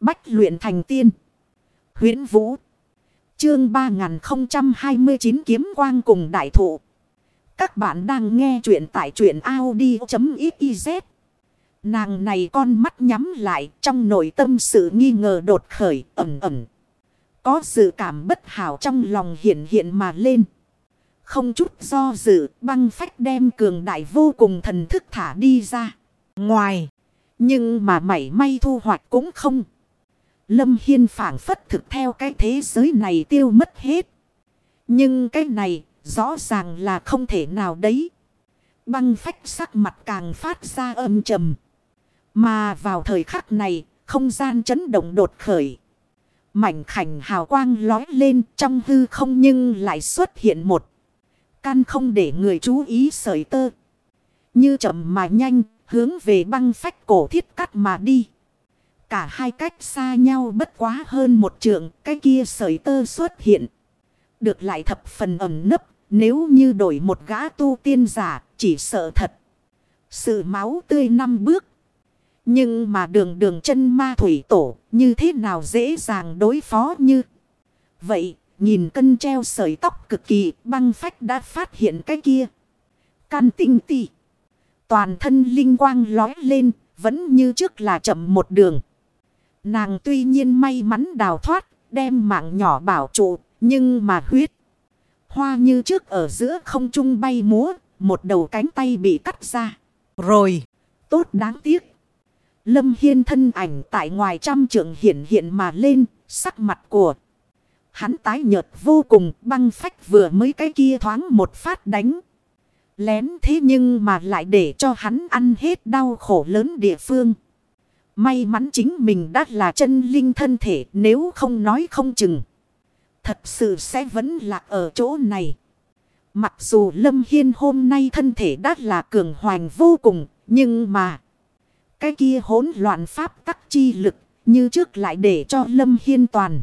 Bách luyện thành tiên. huyễn Vũ. Chương 3029 kiếm quang cùng đại thụ. Các bạn đang nghe truyện tại truyện Audi.xyz. Nàng này con mắt nhắm lại, trong nội tâm sự nghi ngờ đột khởi, ẩm ẩm. Có sự cảm bất hảo trong lòng hiện hiện mà lên. Không chút do dự, băng phách đem cường đại vô cùng thần thức thả đi ra. Ngoài. Nhưng mà mảy may thu hoạch cũng không. Lâm Hiên phản phất thực theo cái thế giới này tiêu mất hết. Nhưng cái này rõ ràng là không thể nào đấy. Băng phách sắc mặt càng phát ra âm trầm. Mà vào thời khắc này, không gian chấn động đột khởi. Mảnh khảnh hào quang lói lên trong hư không nhưng lại xuất hiện một. Căn không để người chú ý sợi tơ. Như chậm mà nhanh, hướng về băng phách cổ thiết cắt mà đi. Cả hai cách xa nhau bất quá hơn một trượng, cái kia sợi tơ xuất hiện. Được lại thập phần ẩm nấp, nếu như đổi một gã tu tiên giả, chỉ sợ thật. Sự máu tươi năm bước. Nhưng mà đường đường chân ma thủy tổ, như thế nào dễ dàng đối phó như. Vậy, nhìn cân treo sợi tóc cực kỳ, băng phách đã phát hiện cái kia. Can tinh tì. Toàn thân linh quang lói lên, vẫn như trước là chậm một đường. Nàng tuy nhiên may mắn đào thoát, đem mạng nhỏ bảo trụ, nhưng mà huyết. Hoa như trước ở giữa không trung bay múa, một đầu cánh tay bị cắt ra. Rồi, tốt đáng tiếc. Lâm Hiên thân ảnh tại ngoài trăm trượng hiện hiện mà lên, sắc mặt của. Hắn tái nhợt vô cùng, băng phách vừa mới cái kia thoáng một phát đánh. Lén thế nhưng mà lại để cho hắn ăn hết đau khổ lớn địa phương. May mắn chính mình đã là chân linh thân thể nếu không nói không chừng. Thật sự sẽ vẫn lạc ở chỗ này. Mặc dù Lâm Hiên hôm nay thân thể đã là cường hoành vô cùng, nhưng mà... Cái kia hỗn loạn pháp tắc chi lực, như trước lại để cho Lâm Hiên toàn.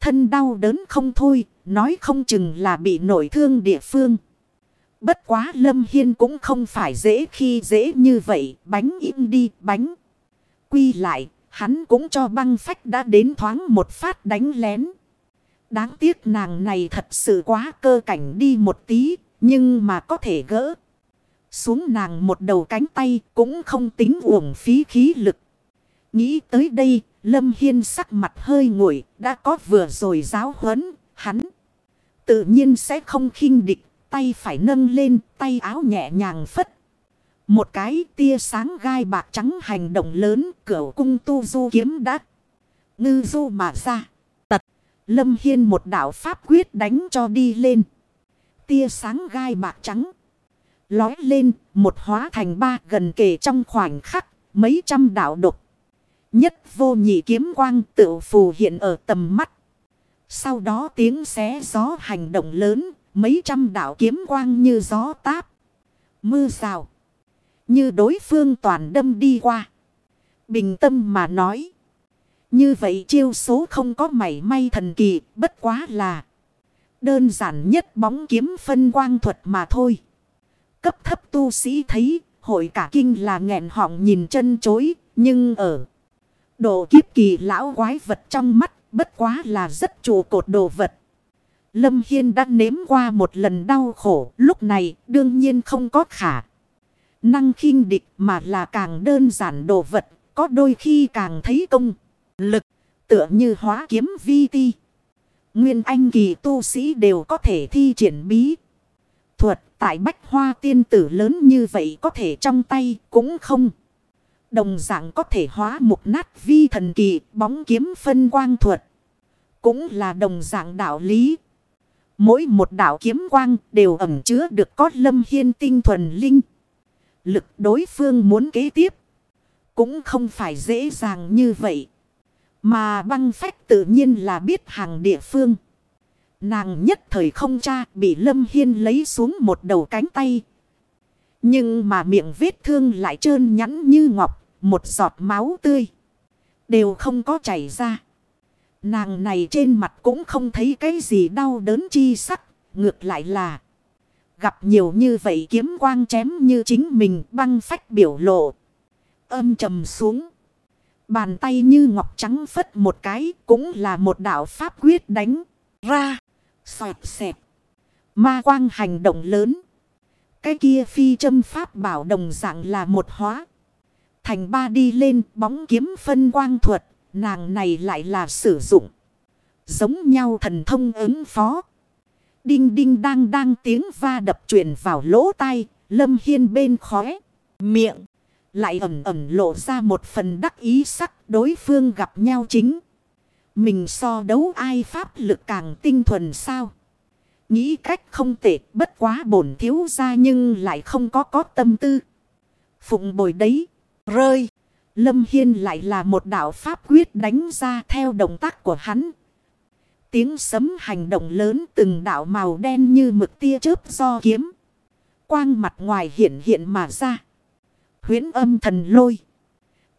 Thân đau đớn không thôi, nói không chừng là bị nổi thương địa phương. Bất quá Lâm Hiên cũng không phải dễ khi dễ như vậy, bánh im đi, bánh. Quy lại, hắn cũng cho băng phách đã đến thoáng một phát đánh lén. Đáng tiếc nàng này thật sự quá cơ cảnh đi một tí, nhưng mà có thể gỡ. Xuống nàng một đầu cánh tay cũng không tính uổng phí khí lực. Nghĩ tới đây, Lâm Hiên sắc mặt hơi nguội, đã có vừa rồi giáo huấn, hắn. Tự nhiên sẽ không khinh địch, tay phải nâng lên, tay áo nhẹ nhàng phất. Một cái tia sáng gai bạc trắng hành động lớn, cửa cung tu du kiếm đắt. Ngư du mà ra. Tật, Lâm Hiên một đạo pháp quyết đánh cho đi lên. Tia sáng gai bạc trắng. Lói lên, một hóa thành ba gần kề trong khoảnh khắc, mấy trăm đạo độc. Nhất vô nhị kiếm quang tự phù hiện ở tầm mắt. Sau đó tiếng xé gió hành động lớn, mấy trăm đạo kiếm quang như gió táp. Mưa rào. Như đối phương toàn đâm đi qua. Bình tâm mà nói. Như vậy chiêu số không có mảy may thần kỳ, bất quá là. Đơn giản nhất bóng kiếm phân quang thuật mà thôi. Cấp thấp tu sĩ thấy, hội cả kinh là nghẹn họng nhìn chân chối, nhưng ở độ kiếp kỳ lão quái vật trong mắt, bất quá là rất trụ cột đồ vật. Lâm Hiên đã nếm qua một lần đau khổ, lúc này đương nhiên không có khả. Năng khinh địch mà là càng đơn giản đồ vật, có đôi khi càng thấy công, lực, tựa như hóa kiếm vi ti. Nguyên anh kỳ tu sĩ đều có thể thi triển bí. Thuật tại bách hoa tiên tử lớn như vậy có thể trong tay cũng không. Đồng dạng có thể hóa mục nát vi thần kỳ bóng kiếm phân quang thuật. Cũng là đồng dạng đạo lý. Mỗi một đạo kiếm quang đều ẩm chứa được có lâm hiên tinh thuần linh. Lực đối phương muốn kế tiếp. Cũng không phải dễ dàng như vậy. Mà băng phách tự nhiên là biết hàng địa phương. Nàng nhất thời không cha bị Lâm Hiên lấy xuống một đầu cánh tay. Nhưng mà miệng vết thương lại trơn nhẵn như ngọc, một giọt máu tươi. Đều không có chảy ra. Nàng này trên mặt cũng không thấy cái gì đau đớn chi sắc, ngược lại là gặp nhiều như vậy kiếm quang chém như chính mình, băng phách biểu lộ. Âm trầm xuống. Bàn tay như ngọc trắng phất một cái, cũng là một đạo pháp quyết đánh ra. Xoẹt xẹp. Ma quang hành động lớn. Cái kia phi châm pháp bảo đồng dạng là một hóa. Thành ba đi lên, bóng kiếm phân quang thuật. Nàng này lại là sử dụng. Giống nhau thần thông ứng phó. Đinh đinh đang đang tiếng va đập truyền vào lỗ tai. Lâm Hiên bên khóe. Miệng. Lại ẩm ẩm lộ ra một phần đắc ý sắc, đối phương gặp nhau chính. Mình so đấu ai pháp lực càng tinh thuần sao. Nghĩ cách không tệ, bất quá bổn thiếu ra nhưng lại không có có tâm tư. Phụng bồi đấy. Rơi. Lâm Hiên lại là một đạo pháp quyết đánh ra theo động tác của hắn. Tiếng sấm hành động lớn từng đạo màu đen như mực tia chớp do kiếm. Quang mặt ngoài hiện hiện mà ra. huyễn âm thần lôi.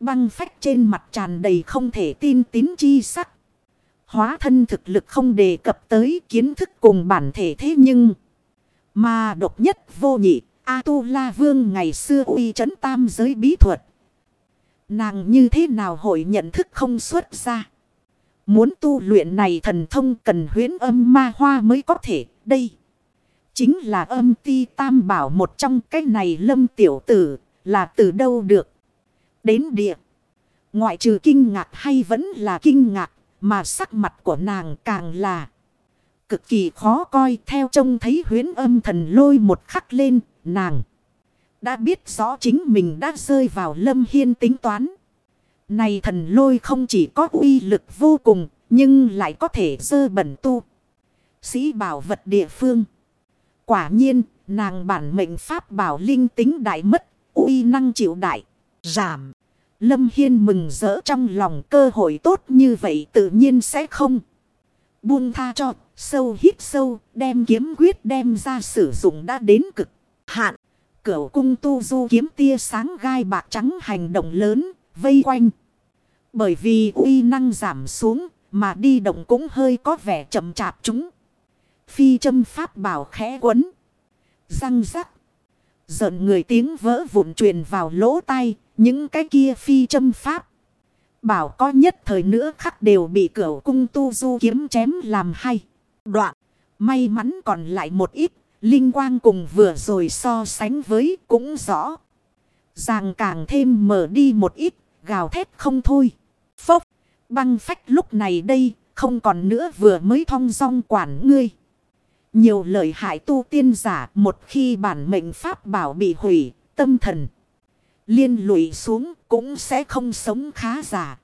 Băng phách trên mặt tràn đầy không thể tin tín chi sắc. Hóa thân thực lực không đề cập tới kiến thức cùng bản thể thế nhưng. Mà độc nhất vô nhị, A-tu-la vương ngày xưa uy chấn tam giới bí thuật. Nàng như thế nào hội nhận thức không xuất ra. Muốn tu luyện này thần thông cần huyến âm ma hoa mới có thể. Đây chính là âm ti tam bảo một trong cái này lâm tiểu tử, là từ đâu được. Đến địa. Ngoại trừ kinh ngạc hay vẫn là kinh ngạc, mà sắc mặt của nàng càng là cực kỳ khó coi theo trông thấy huyến âm thần lôi một khắc lên, nàng. Đã biết rõ chính mình đã rơi vào lâm hiên tính toán. Này thần lôi không chỉ có uy lực vô cùng nhưng lại có thể dơ bẩn tu. Sĩ bảo vật địa phương. Quả nhiên nàng bản mệnh pháp bảo linh tính đại mất uy năng chịu đại giảm. Lâm Hiên mừng rỡ trong lòng cơ hội tốt như vậy tự nhiên sẽ không. Buông tha cho, sâu hít sâu, đem kiếm quyết đem ra sử dụng đã đến cực hạn. Cửu cung tu du kiếm tia sáng gai bạc trắng hành động lớn, vây quanh. Bởi vì uy năng giảm xuống, mà đi động cũng hơi có vẻ chậm chạp chúng. Phi châm pháp bảo khẽ quấn. Răng rắc. Giận người tiếng vỡ vụn truyền vào lỗ tai, những cái kia phi châm pháp. Bảo có nhất thời nữa khắc đều bị cửa cung tu du kiếm chém làm hay. Đoạn. May mắn còn lại một ít. Linh quang cùng vừa rồi so sánh với cũng rõ. Ràng càng thêm mở đi một ít. Gào thét không thôi. Phốc. Băng phách lúc này đây. Không còn nữa vừa mới thong dong quản ngươi. Nhiều lời hại tu tiên giả một khi bản mệnh pháp bảo bị hủy. Tâm thần liên lụy xuống cũng sẽ không sống khá giả.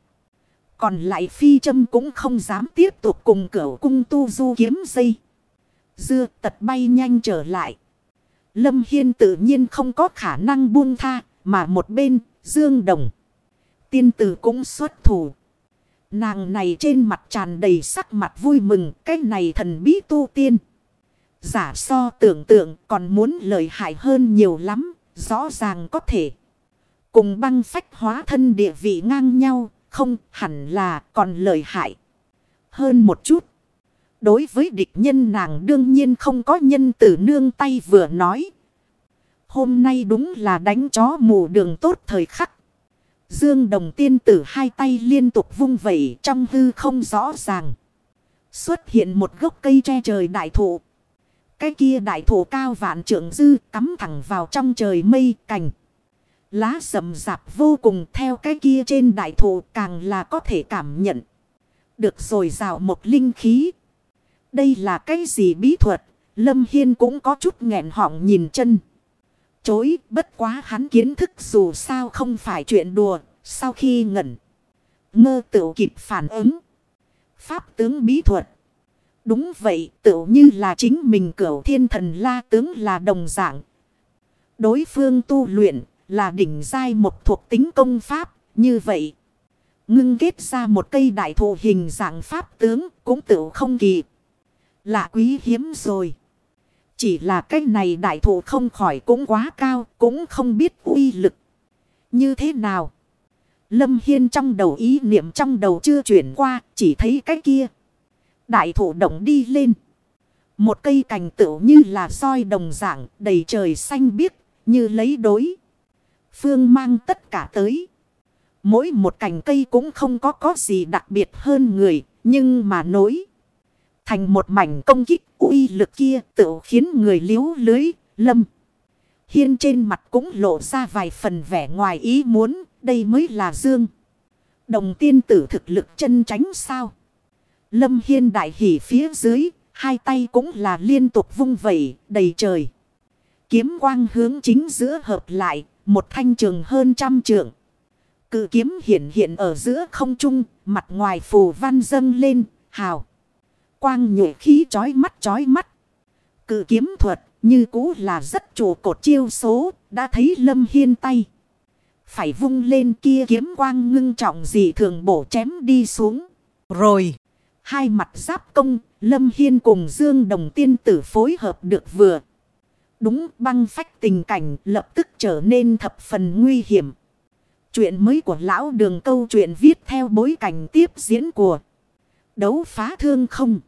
Còn lại phi châm cũng không dám tiếp tục cùng cửa cung tu du kiếm dây. Dưa tật bay nhanh trở lại. Lâm Hiên tự nhiên không có khả năng buông tha, mà một bên, Dương Đồng. Tiên tử cũng xuất thủ. Nàng này trên mặt tràn đầy sắc mặt vui mừng, cái này thần bí tu tiên. Giả so tưởng tượng còn muốn lợi hại hơn nhiều lắm, rõ ràng có thể. Cùng băng phách hóa thân địa vị ngang nhau, không hẳn là còn lợi hại. Hơn một chút. Đối với địch nhân nàng đương nhiên không có nhân tử nương tay vừa nói. Hôm nay đúng là đánh chó mù đường tốt thời khắc. Dương đồng tiên tử hai tay liên tục vung vẩy trong hư không rõ ràng. Xuất hiện một gốc cây tre trời đại thụ. Cái kia đại thụ cao vạn trượng dư cắm thẳng vào trong trời mây cành. Lá sầm rạp vô cùng theo cái kia trên đại thụ càng là có thể cảm nhận. Được rồi rào một linh khí. Đây là cái gì bí thuật? Lâm Hiên cũng có chút nghẹn họng nhìn chân. Chối bất quá hắn kiến thức dù sao không phải chuyện đùa. Sau khi ngẩn. Ngơ tự kịp phản ứng. Pháp tướng bí thuật. Đúng vậy tự như là chính mình cửu thiên thần la tướng là đồng dạng. Đối phương tu luyện là đỉnh giai một thuộc tính công pháp, như vậy. Ngưng kết ra một cây đại thụ hình dạng pháp tướng cũng tự không kỳ. Lạ quý hiếm rồi. Chỉ là cái này đại thụ không khỏi cũng quá cao, cũng không biết uy lực. Như thế nào? Lâm Hiên trong đầu ý niệm trong đầu chưa chuyển qua, chỉ thấy cái kia. Đại thụ động đi lên. Một cây cành tựu như là soi đồng dạng, đầy trời xanh biếc, như lấy đối. Phương mang tất cả tới. Mỗi một cành cây cũng không có có gì đặc biệt hơn người, nhưng mà nối. Thành một mảnh công kích uy lực kia tự khiến người liếu lưới, lâm. Hiên trên mặt cũng lộ ra vài phần vẻ ngoài ý muốn, đây mới là dương. Đồng tiên tử thực lực chân tránh sao. Lâm Hiên đại hỉ phía dưới, hai tay cũng là liên tục vung vẩy, đầy trời. Kiếm quang hướng chính giữa hợp lại, một thanh trường hơn trăm trường. Cự kiếm hiện hiện ở giữa không trung, mặt ngoài phù văn dâng lên, hào. Quang nhộ khí chói mắt chói mắt. Cự kiếm thuật như cũ là rất chủ cột chiêu số, đã thấy lâm hiên tay. Phải vung lên kia kiếm quang ngưng trọng gì thường bổ chém đi xuống. Rồi, hai mặt giáp công, lâm hiên cùng dương đồng tiên tử phối hợp được vừa. Đúng băng phách tình cảnh lập tức trở nên thập phần nguy hiểm. Chuyện mới của lão đường câu chuyện viết theo bối cảnh tiếp diễn của đấu phá thương không.